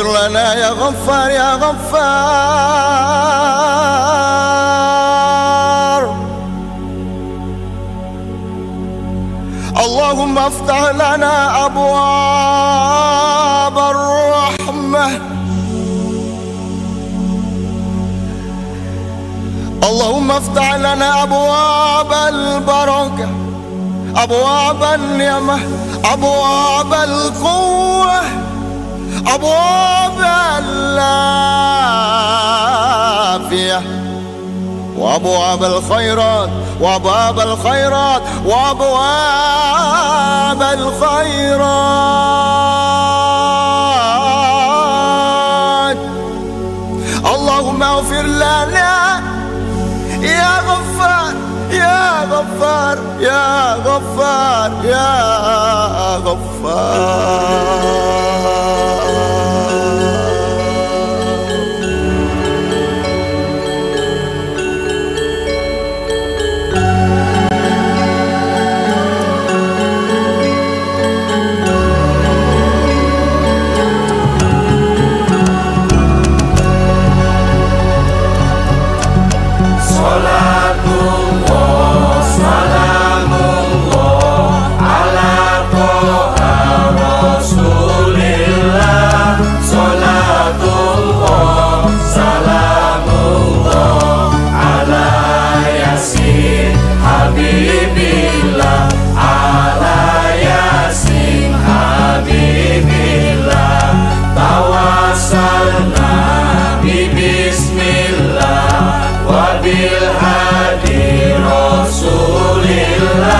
اغفر لنا يا غفار يا غفار. اللهم افتح لنا أبواب الرحمة. اللهم افتح لنا أبواب البركة أبواب النعمة أبواب القوة. ابواب العافية. وابواب الخيرات وابواب الخيرات وابواب الخيرات. اللهم اغفر لنا يا غفار يا غفار يا غفار يا غفار. Yeah.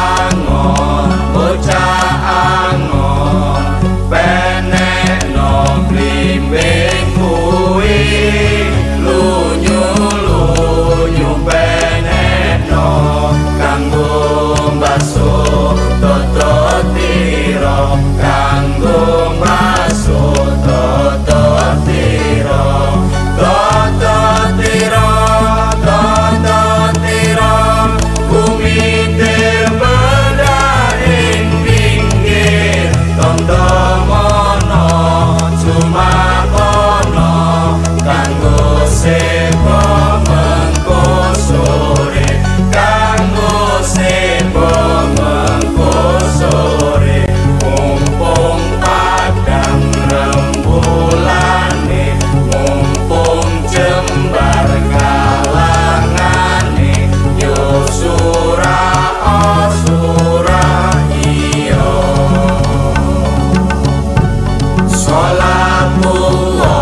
Subhanallah